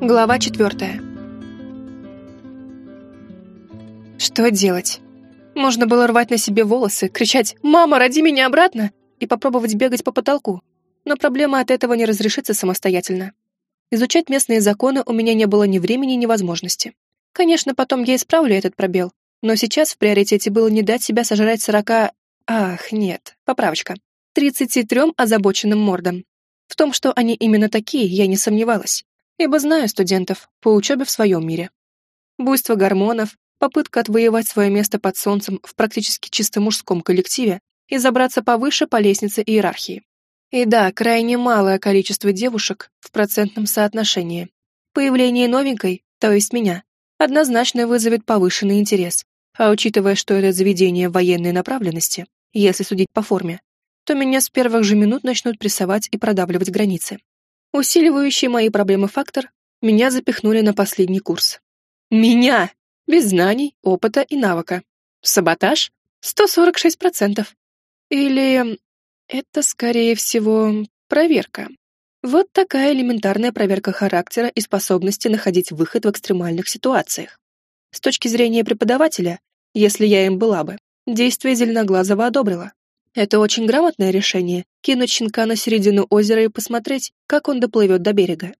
Глава четвертая. Что делать? Можно было рвать на себе волосы, кричать «Мама, роди меня обратно!» и попробовать бегать по потолку. Но проблема от этого не разрешится самостоятельно. Изучать местные законы у меня не было ни времени, ни возможности. Конечно, потом я исправлю этот пробел, но сейчас в приоритете было не дать себя сожрать сорока... Ах, нет, поправочка. Тридцати трем озабоченным мордам. В том, что они именно такие, я не сомневалась ибо знаю студентов по учебе в своем мире. Буйство гормонов, попытка отвоевать свое место под солнцем в практически чисто мужском коллективе и забраться повыше по лестнице иерархии. И да, крайне малое количество девушек в процентном соотношении. Появление новенькой, то есть меня, однозначно вызовет повышенный интерес, а учитывая, что это заведение военной направленности, если судить по форме, то меня с первых же минут начнут прессовать и продавливать границы. Усиливающий мои проблемы фактор, меня запихнули на последний курс. Меня! Без знаний, опыта и навыка. Саботаж? 146%. Или... Это, скорее всего, проверка. Вот такая элементарная проверка характера и способности находить выход в экстремальных ситуациях. С точки зрения преподавателя, если я им была бы, действие Зеленоглазого одобрила. Это очень грамотное решение — кинуть щенка на середину озера и посмотреть, как он доплывет до берега.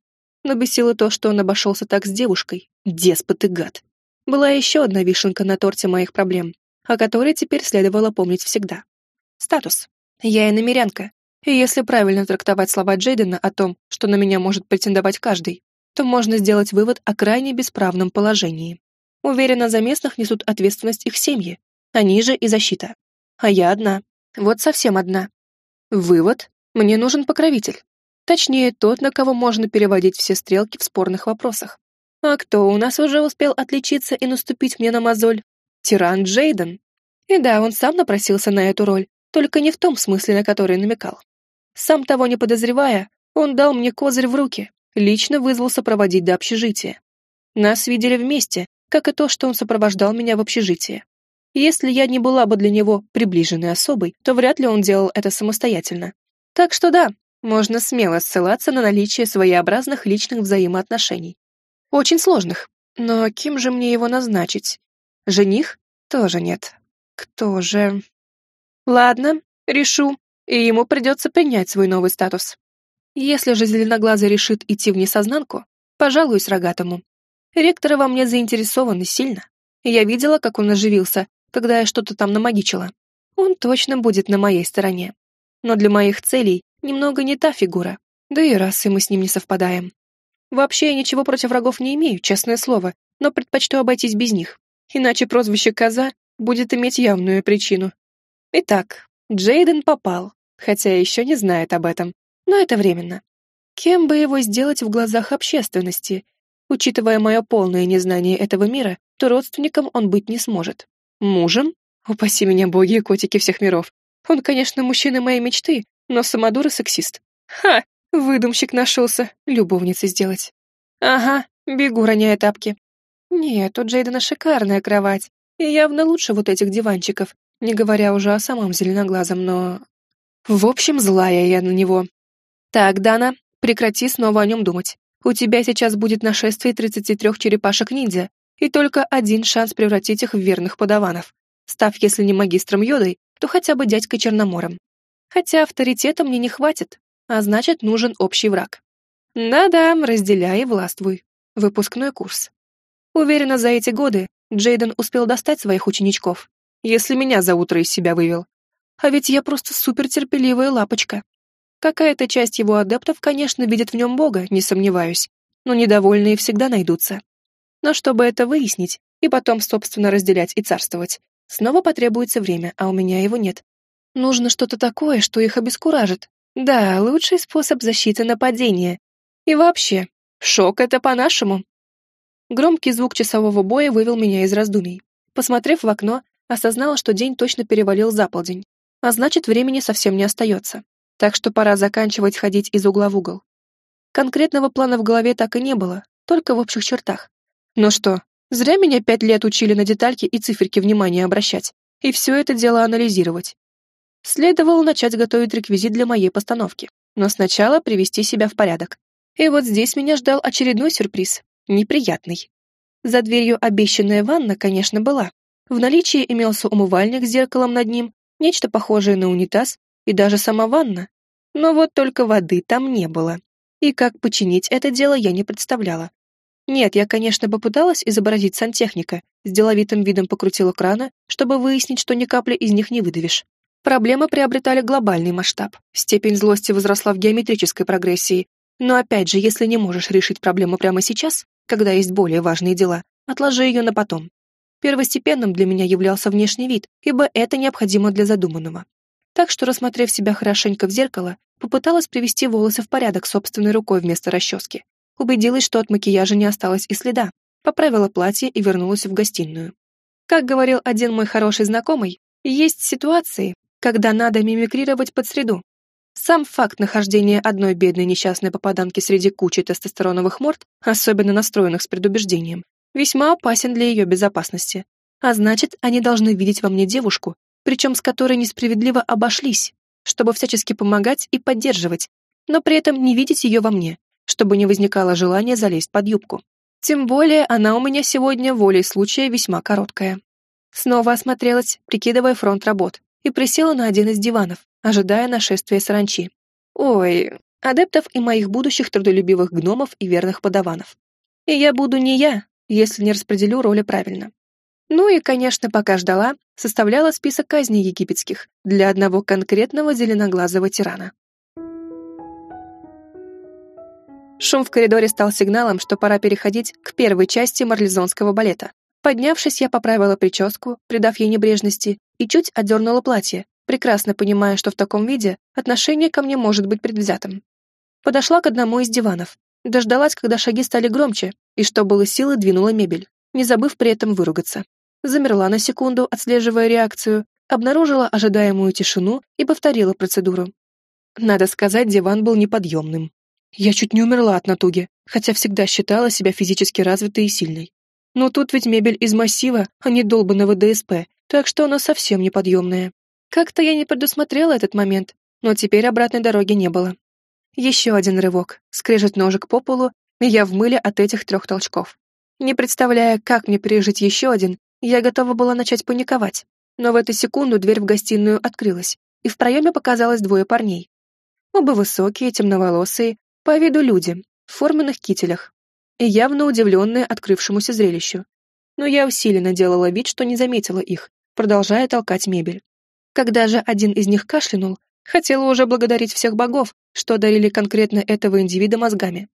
Но бесило то, что он обошелся так с девушкой. Деспот и гад. Была еще одна вишенка на торте моих проблем, о которой теперь следовало помнить всегда. Статус. Я иномерянка. И если правильно трактовать слова Джейдена о том, что на меня может претендовать каждый, то можно сделать вывод о крайне бесправном положении. Уверена, за местных несут ответственность их семьи, они же и защита. А я одна. Вот совсем одна. Вывод. Мне нужен покровитель. Точнее, тот, на кого можно переводить все стрелки в спорных вопросах. А кто у нас уже успел отличиться и наступить мне на мозоль? Тиран Джейден. И да, он сам напросился на эту роль, только не в том смысле, на который намекал. Сам того не подозревая, он дал мне козырь в руки, лично вызвался проводить до общежития. Нас видели вместе, как и то, что он сопровождал меня в общежитие. Если я не была бы для него приближенной особой, то вряд ли он делал это самостоятельно. Так что да, можно смело ссылаться на наличие своеобразных личных взаимоотношений. Очень сложных. Но кем же мне его назначить? Жених? Тоже нет. Кто же? Ладно, решу, и ему придется принять свой новый статус. Если же Зеленоглазый решит идти в несознанку, пожалуюсь рогатому. Ректора во мне заинтересованы сильно. Я видела, как он оживился, когда я что-то там намагичила. Он точно будет на моей стороне. Но для моих целей немного не та фигура, да и расы мы с ним не совпадаем. Вообще я ничего против врагов не имею, честное слово, но предпочту обойтись без них, иначе прозвище «Коза» будет иметь явную причину. Итак, Джейден попал, хотя еще не знает об этом, но это временно. Кем бы его сделать в глазах общественности? Учитывая мое полное незнание этого мира, то родственником он быть не сможет. Мужем? Упаси меня боги и котики всех миров. Он, конечно, мужчина моей мечты, но самодур и сексист. Ха! Выдумщик нашелся, любовницей сделать. Ага, бегу, роняя тапки. Нет, у Джейдена шикарная кровать, и явно лучше вот этих диванчиков, не говоря уже о самом зеленоглазом, но... В общем, злая я на него. Так, Дана, прекрати снова о нем думать. У тебя сейчас будет нашествие 33 черепашек-ниндзя, и только один шанс превратить их в верных подаванов, став, если не магистром Йодой, то хотя бы дядькой Черномором. Хотя авторитета мне не хватит, а значит, нужен общий враг. Да-да, разделяй и властвуй. Выпускной курс. Уверена, за эти годы Джейден успел достать своих ученичков, если меня за утро из себя вывел. А ведь я просто супертерпеливая лапочка. Какая-то часть его адептов, конечно, видит в нем Бога, не сомневаюсь, но недовольные всегда найдутся. Но чтобы это выяснить и потом, собственно, разделять и царствовать, снова потребуется время, а у меня его нет. Нужно что-то такое, что их обескуражит. Да, лучший способ защиты нападения. И вообще, шок это по-нашему. Громкий звук часового боя вывел меня из раздумий. Посмотрев в окно, осознала, что день точно перевалил за полдень, а значит, времени совсем не остается. Так что пора заканчивать ходить из угла в угол. Конкретного плана в голове так и не было, только в общих чертах. Ну что, зря меня пять лет учили на детальки и циферки внимания обращать, и все это дело анализировать. Следовало начать готовить реквизит для моей постановки, но сначала привести себя в порядок. И вот здесь меня ждал очередной сюрприз. Неприятный. За дверью обещанная ванна, конечно, была. В наличии имелся умывальник с зеркалом над ним, нечто похожее на унитаз и даже сама ванна. Но вот только воды там не было. И как починить это дело я не представляла. Нет, я, конечно, попыталась изобразить сантехника, с деловитым видом покрутила крана, чтобы выяснить, что ни капли из них не выдавишь. Проблемы приобретали глобальный масштаб. Степень злости возросла в геометрической прогрессии. Но опять же, если не можешь решить проблему прямо сейчас, когда есть более важные дела, отложи ее на потом. Первостепенным для меня являлся внешний вид, ибо это необходимо для задуманного. Так что, рассмотрев себя хорошенько в зеркало, попыталась привести волосы в порядок собственной рукой вместо расчески. Убедилась, что от макияжа не осталось и следа, поправила платье и вернулась в гостиную. Как говорил один мой хороший знакомый, есть ситуации, когда надо мимикрировать под среду. Сам факт нахождения одной бедной несчастной попаданки среди кучи тестостероновых морд, особенно настроенных с предубеждением, весьма опасен для ее безопасности. А значит, они должны видеть во мне девушку, причем с которой несправедливо обошлись, чтобы всячески помогать и поддерживать, но при этом не видеть ее во мне, чтобы не возникало желания залезть под юбку. Тем более она у меня сегодня волей случая весьма короткая. Снова осмотрелась, прикидывая фронт работ, и присела на один из диванов, ожидая нашествия саранчи. Ой, адептов и моих будущих трудолюбивых гномов и верных подаванов. И я буду не я, если не распределю роли правильно. Ну и, конечно, пока ждала, составляла список казней египетских для одного конкретного зеленоглазого тирана. Шум в коридоре стал сигналом, что пора переходить к первой части марлезонского балета. Поднявшись, я поправила прическу, придав ей небрежности, и чуть отдернула платье, прекрасно понимая, что в таком виде отношение ко мне может быть предвзятым. Подошла к одному из диванов, дождалась, когда шаги стали громче, и что было силы, двинула мебель, не забыв при этом выругаться. Замерла на секунду, отслеживая реакцию, обнаружила ожидаемую тишину и повторила процедуру. Надо сказать, диван был неподъемным. Я чуть не умерла от натуги, хотя всегда считала себя физически развитой и сильной. Но тут ведь мебель из массива, а не долбанного ДСП, так что она совсем неподъемная. Как-то я не предусмотрела этот момент, но теперь обратной дороги не было. Еще один рывок, скрежет ножик по полу, и я в мыле от этих трех толчков. Не представляя, как мне пережить еще один, я готова была начать паниковать. Но в эту секунду дверь в гостиную открылась, и в проеме показалось двое парней. Оба высокие, темноволосые, по виду люди, в форменных кителях, и явно удивленная открывшемуся зрелищу. Но я усиленно делала вид, что не заметила их, продолжая толкать мебель. Когда же один из них кашлянул, хотела уже благодарить всех богов, что одарили конкретно этого индивида мозгами.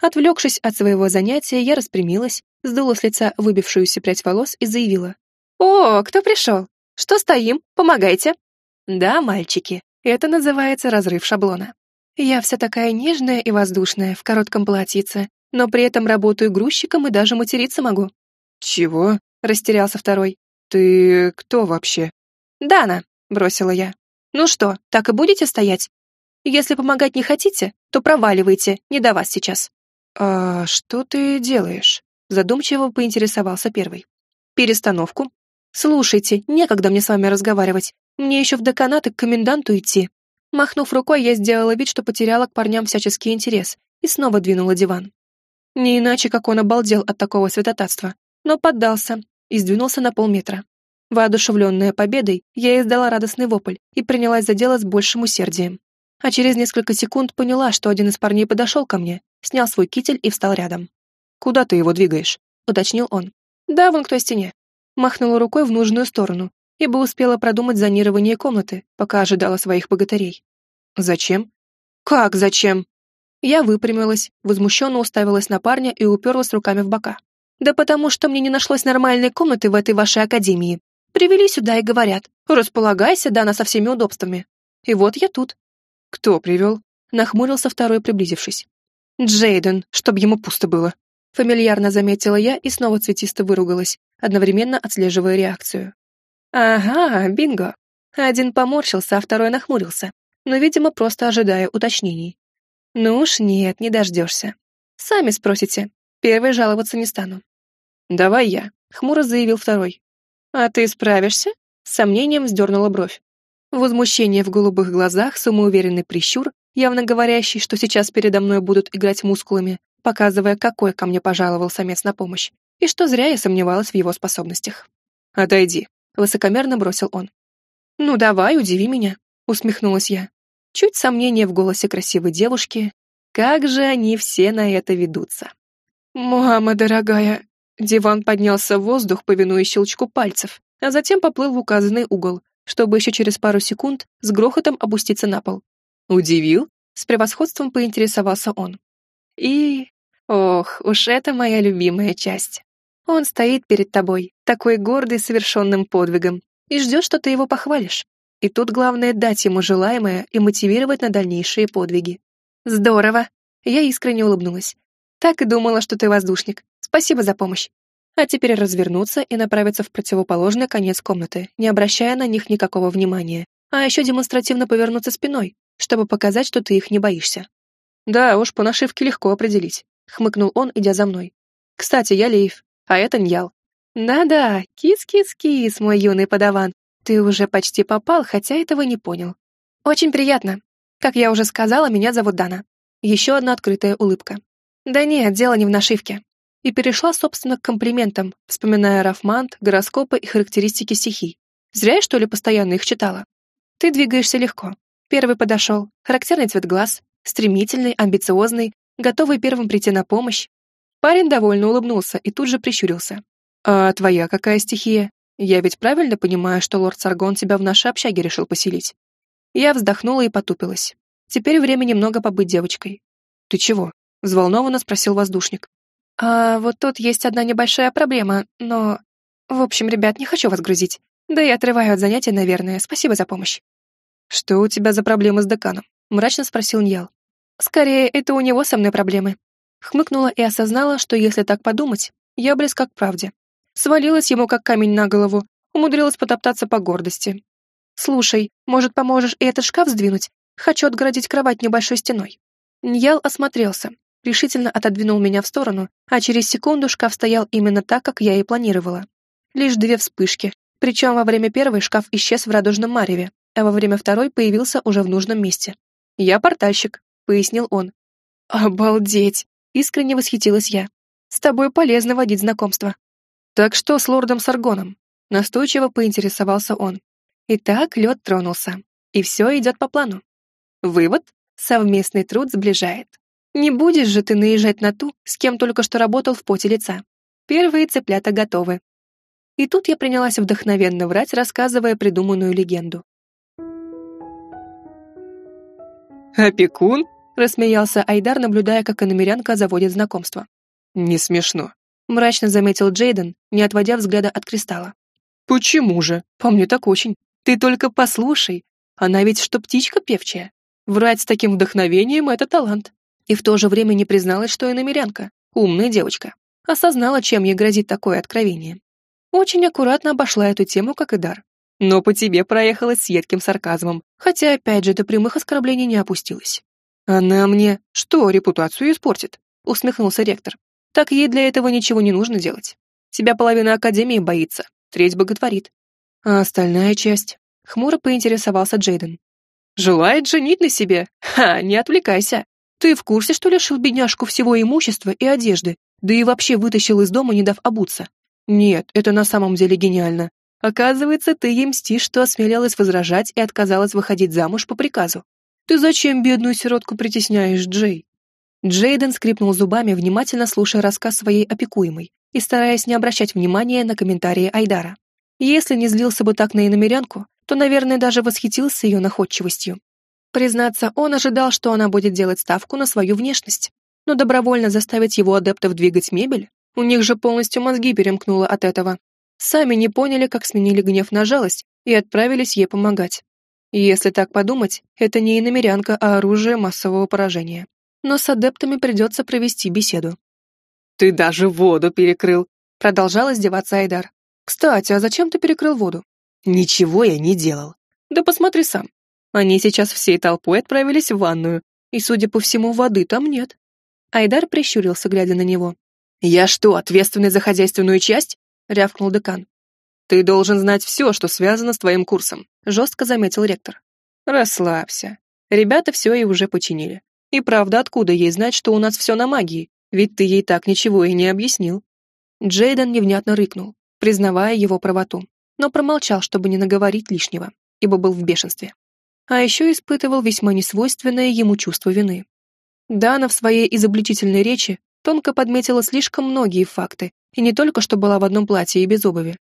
Отвлекшись от своего занятия, я распрямилась, сдула с лица выбившуюся прядь волос и заявила. «О, кто пришел? Что стоим? Помогайте!» «Да, мальчики, это называется разрыв шаблона. Я вся такая нежная и воздушная в коротком платьице, но при этом работаю грузчиком и даже материться могу». «Чего?» — растерялся второй. «Ты кто вообще?» «Дана», — бросила я. «Ну что, так и будете стоять? Если помогать не хотите, то проваливайте, не до вас сейчас». «А что ты делаешь?» — задумчиво поинтересовался первый. «Перестановку. Слушайте, некогда мне с вами разговаривать. Мне еще в деканат и к коменданту идти». Махнув рукой, я сделала вид, что потеряла к парням всяческий интерес и снова двинула диван. Не иначе, как он обалдел от такого святотатства, но поддался и сдвинулся на полметра. Воодушевленная победой, я издала радостный вопль и принялась за дело с большим усердием. А через несколько секунд поняла, что один из парней подошел ко мне, снял свой китель и встал рядом. «Куда ты его двигаешь?» — уточнил он. «Да, вон к той стене». Махнула рукой в нужную сторону, ибо успела продумать зонирование комнаты, пока ожидала своих богатырей. «Зачем?» «Как зачем?» Я выпрямилась, возмущенно уставилась на парня и уперлась руками в бока. «Да потому что мне не нашлось нормальной комнаты в этой вашей академии. Привели сюда и говорят, располагайся, Дана, со всеми удобствами. И вот я тут». «Кто привел?» — нахмурился второй, приблизившись. «Джейден, чтобы ему пусто было». Фамильярно заметила я и снова цветисто выругалась, одновременно отслеживая реакцию. «Ага, бинго». Один поморщился, а второй нахмурился, но, видимо, просто ожидая уточнений. Ну уж нет, не дождешься. Сами спросите. Первый жаловаться не стану. Давай я, хмуро заявил второй. А ты справишься? С сомнением вздернула бровь. Возмущение в голубых глазах, самоуверенный прищур, явно говорящий, что сейчас передо мной будут играть мускулами, показывая, какой ко мне пожаловал самец на помощь, и что зря я сомневалась в его способностях. «Отойди», — высокомерно бросил он. «Ну давай, удиви меня», — усмехнулась я. Чуть сомнение в голосе красивой девушки. Как же они все на это ведутся. «Мама дорогая!» Диван поднялся в воздух, повинуясь щелчку пальцев, а затем поплыл в указанный угол, чтобы еще через пару секунд с грохотом опуститься на пол. «Удивил?» — с превосходством поинтересовался он. И... Ох, уж это моя любимая часть. Он стоит перед тобой, такой гордый совершенным подвигом, и ждет, что ты его похвалишь. И тут главное дать ему желаемое и мотивировать на дальнейшие подвиги. Здорово. Я искренне улыбнулась. Так и думала, что ты воздушник. Спасибо за помощь. А теперь развернуться и направиться в противоположный конец комнаты, не обращая на них никакого внимания, а еще демонстративно повернуться спиной, чтобы показать, что ты их не боишься. Да уж, по нашивке легко определить, хмыкнул он, идя за мной. Кстати, я Лейв, а это Ньял. Да-да, кис-кис-кис, мой юный подаван. Ты уже почти попал, хотя этого не понял. Очень приятно. Как я уже сказала, меня зовут Дана. Еще одна открытая улыбка. Да нет, дело не в нашивке. И перешла, собственно, к комплиментам, вспоминая Рафмант, гороскопы и характеристики стихий. Зря я, что ли, постоянно их читала. Ты двигаешься легко. Первый подошел. Характерный цвет глаз, стремительный, амбициозный, готовый первым прийти на помощь. Парень довольно улыбнулся и тут же прищурился. «А твоя какая стихия? Я ведь правильно понимаю, что лорд Саргон тебя в нашей общаге решил поселить?» Я вздохнула и потупилась. Теперь время немного побыть девочкой. «Ты чего?» — взволнованно спросил воздушник. «А вот тут есть одна небольшая проблема, но... В общем, ребят, не хочу вас грузить. Да и отрываю от занятия, наверное. Спасибо за помощь». «Что у тебя за проблемы с деканом?» — мрачно спросил Ньял. Скорее, это у него со мной проблемы. Хмыкнула и осознала, что если так подумать, я близка к правде. Свалилась ему как камень на голову, умудрилась потоптаться по гордости. «Слушай, может, поможешь и этот шкаф сдвинуть? Хочу отгородить кровать небольшой стеной». Ньял осмотрелся, решительно отодвинул меня в сторону, а через секунду шкаф стоял именно так, как я и планировала. Лишь две вспышки, причем во время первой шкаф исчез в радужном мареве, а во время второй появился уже в нужном месте. Я портальщик, пояснил он. «Обалдеть!» — искренне восхитилась я. «С тобой полезно водить знакомство». «Так что с лордом Саргоном?» — настойчиво поинтересовался он. Итак, лед тронулся, и все идет по плану. Вывод — совместный труд сближает. Не будешь же ты наезжать на ту, с кем только что работал в поте лица. Первые цыплята готовы. И тут я принялась вдохновенно врать, рассказывая придуманную легенду. «Опекун?» Рассмеялся Айдар, наблюдая, как иномерянка заводит знакомство. «Не смешно», — мрачно заметил Джейден, не отводя взгляда от кристалла. «Почему же? По мне так очень. Ты только послушай. Она ведь что птичка певчая. Врать с таким вдохновением — это талант». И в то же время не призналась, что иномерянка. Умная девочка. Осознала, чем ей грозит такое откровение. Очень аккуратно обошла эту тему, как и дар. Но по тебе проехалась с едким сарказмом, хотя опять же до прямых оскорблений не опустилась. «Она мне что, репутацию испортит?» — усмехнулся ректор. «Так ей для этого ничего не нужно делать. Тебя половина Академии боится, треть боготворит. А остальная часть?» — хмуро поинтересовался Джейден. «Желает женить на себе? Ха, не отвлекайся. Ты в курсе, что лишил бедняжку всего имущества и одежды, да и вообще вытащил из дома, не дав обуться? Нет, это на самом деле гениально. Оказывается, ты ей мстишь, что осмелялась возражать и отказалась выходить замуж по приказу. Ты зачем бедную сиротку притесняешь, Джей?» Джейден скрипнул зубами, внимательно слушая рассказ своей опекуемой и стараясь не обращать внимания на комментарии Айдара. Если не злился бы так на иномерянку, то, наверное, даже восхитился ее находчивостью. Признаться, он ожидал, что она будет делать ставку на свою внешность, но добровольно заставить его адептов двигать мебель, у них же полностью мозги перемкнуло от этого. Сами не поняли, как сменили гнев на жалость и отправились ей помогать. Если так подумать, это не иномерянка, а оружие массового поражения. Но с адептами придется провести беседу. «Ты даже воду перекрыл!» — продолжал издеваться Айдар. «Кстати, а зачем ты перекрыл воду?» «Ничего я не делал». «Да посмотри сам. Они сейчас всей толпой отправились в ванную, и, судя по всему, воды там нет». Айдар прищурился, глядя на него. «Я что, ответственный за хозяйственную часть?» — рявкнул декан. «Ты должен знать все, что связано с твоим курсом», — жестко заметил ректор. «Расслабься. Ребята все и уже починили. И правда, откуда ей знать, что у нас все на магии? Ведь ты ей так ничего и не объяснил. Джейден невнятно рыкнул, признавая его правоту, но промолчал, чтобы не наговорить лишнего, ибо был в бешенстве. А еще испытывал весьма несвойственное ему чувство вины. Дана в своей изобличительной речи тонко подметила слишком многие факты, и не только что была в одном платье и без обуви.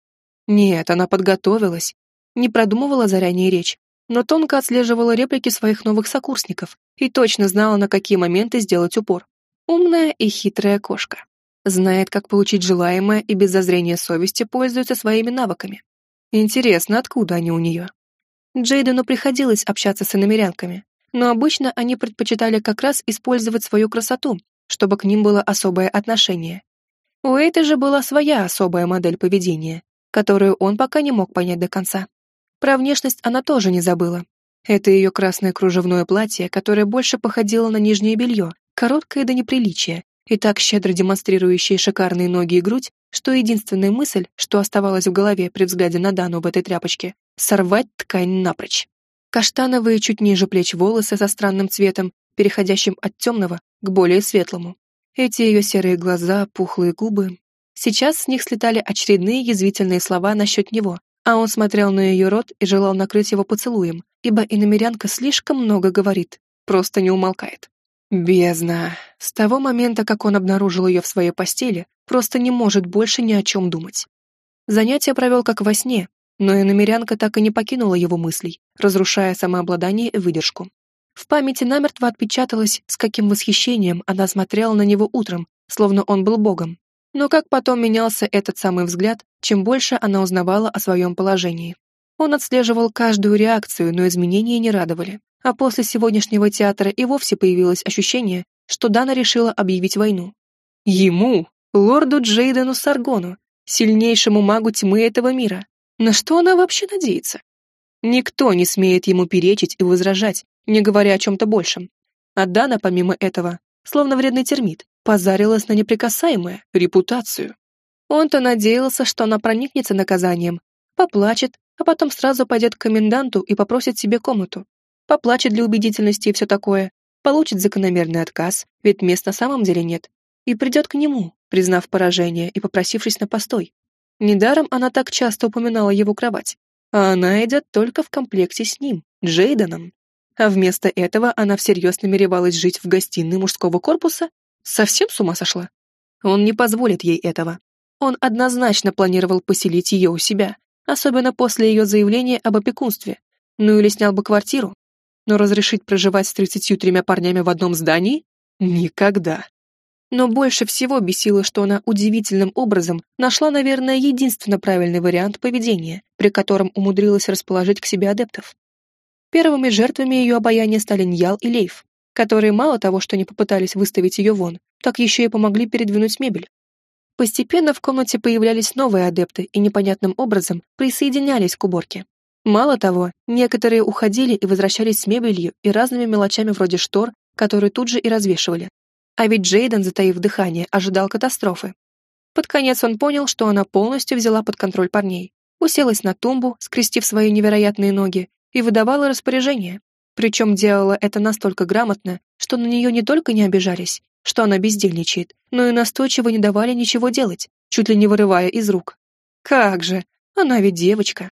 Нет, она подготовилась, не продумывала заранее речь, но тонко отслеживала реплики своих новых сокурсников и точно знала, на какие моменты сделать упор. Умная и хитрая кошка. Знает, как получить желаемое и без зазрения совести пользуется своими навыками. Интересно, откуда они у нее? Джейдену приходилось общаться с иномерянками, но обычно они предпочитали как раз использовать свою красоту, чтобы к ним было особое отношение. У этой же была своя особая модель поведения, которую он пока не мог понять до конца. Про внешность она тоже не забыла. Это ее красное кружевное платье, которое больше походило на нижнее белье, короткое до неприличия, и так щедро демонстрирующее шикарные ноги и грудь, что единственная мысль, что оставалась в голове при взгляде на Дану в этой тряпочке — сорвать ткань напрочь. Каштановые чуть ниже плеч волосы со странным цветом, переходящим от темного к более светлому. Эти ее серые глаза, пухлые губы. Сейчас с них слетали очередные язвительные слова насчет него, а он смотрел на ее рот и желал накрыть его поцелуем, ибо иномерянка слишком много говорит, просто не умолкает. Бездна. С того момента, как он обнаружил ее в своей постели, просто не может больше ни о чем думать. Занятие провел как во сне, но иномерянка так и не покинула его мыслей, разрушая самообладание и выдержку. В памяти намертво отпечаталось, с каким восхищением она смотрела на него утром, словно он был богом. Но как потом менялся этот самый взгляд, чем больше она узнавала о своем положении. Он отслеживал каждую реакцию, но изменения не радовали. А после сегодняшнего театра и вовсе появилось ощущение, что Дана решила объявить войну. Ему, лорду Джейдену Саргону, сильнейшему магу тьмы этого мира. На что она вообще надеется? Никто не смеет ему перечить и возражать, не говоря о чем-то большем. А Дана, помимо этого, словно вредный термит, позарилась на неприкасаемое, репутацию. Он-то надеялся, что она проникнется наказанием, поплачет, а потом сразу пойдет к коменданту и попросит себе комнату. Поплачет для убедительности и все такое, получит закономерный отказ, ведь мест на самом деле нет, и придет к нему, признав поражение и попросившись на постой. Недаром она так часто упоминала его кровать, а она идет только в комплекте с ним, Джейденом. А вместо этого она всерьез намеревалась жить в гостиной мужского корпуса? Совсем с ума сошла? Он не позволит ей этого. Он однозначно планировал поселить ее у себя, особенно после ее заявления об опекунстве. Ну или снял бы квартиру. Но разрешить проживать с тридцатью тремя парнями в одном здании? Никогда. Но больше всего бесило, что она удивительным образом нашла, наверное, единственно правильный вариант поведения, при котором умудрилась расположить к себе адептов. Первыми жертвами ее обаяния стали Ньял и Лейф, которые мало того, что не попытались выставить ее вон, так еще и помогли передвинуть мебель. Постепенно в комнате появлялись новые адепты и непонятным образом присоединялись к уборке. Мало того, некоторые уходили и возвращались с мебелью и разными мелочами вроде штор, которые тут же и развешивали. А ведь Джейден, затаив дыхание, ожидал катастрофы. Под конец он понял, что она полностью взяла под контроль парней, уселась на тумбу, скрестив свои невероятные ноги, и выдавала распоряжение. Причем делала это настолько грамотно, что на нее не только не обижались, что она бездельничает, но и настойчиво не давали ничего делать, чуть ли не вырывая из рук. Как же, она ведь девочка.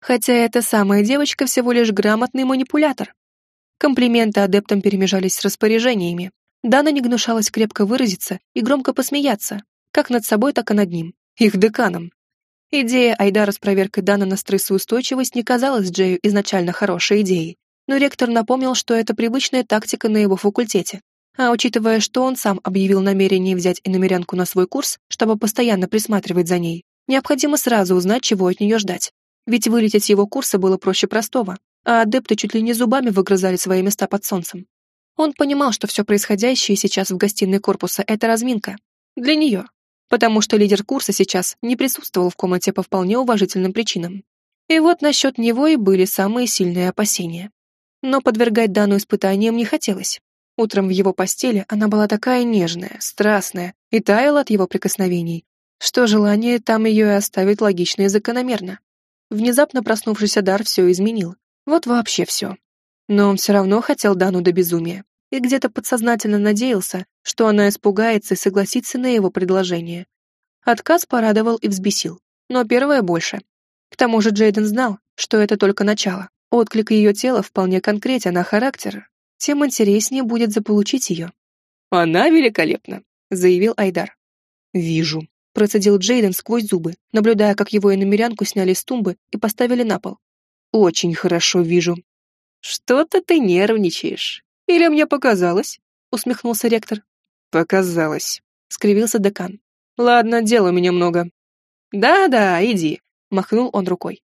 Хотя эта самая девочка всего лишь грамотный манипулятор. Комплименты адептам перемежались с распоряжениями. Дана не гнушалась крепко выразиться и громко посмеяться, как над собой, так и над ним, их деканом. Идея Айдара с проверкой Дана на стрессоустойчивость не казалась Джею изначально хорошей идеей, но ректор напомнил, что это привычная тактика на его факультете, а учитывая, что он сам объявил намерение взять иномерянку на свой курс, чтобы постоянно присматривать за ней, необходимо сразу узнать, чего от нее ждать. Ведь вылететь с его курса было проще простого, а адепты чуть ли не зубами выгрызали свои места под солнцем. Он понимал, что все происходящее сейчас в гостиной корпуса — это разминка. Для нее. Потому что лидер курса сейчас не присутствовал в комнате по вполне уважительным причинам. И вот насчет него и были самые сильные опасения. Но подвергать Дану испытаниям не хотелось. Утром в его постели она была такая нежная, страстная и таяла от его прикосновений, что желание там ее и оставить логично и закономерно. Внезапно проснувшийся дар все изменил. Вот вообще все. Но он все равно хотел Дану до безумия и где-то подсознательно надеялся, что она испугается и согласится на его предложение. Отказ порадовал и взбесил, но первое больше. К тому же Джейден знал, что это только начало. Отклик ее тела вполне конкретен, а характер тем интереснее будет заполучить ее. «Она великолепна», — заявил Айдар. «Вижу», — процедил Джейден сквозь зубы, наблюдая, как его иномерянку сняли с тумбы и поставили на пол. «Очень хорошо вижу». «Что-то ты нервничаешь. Или мне показалось?» — усмехнулся ректор. «Показалось», — скривился декан. «Ладно, дел у меня много». «Да-да, иди», — махнул он рукой.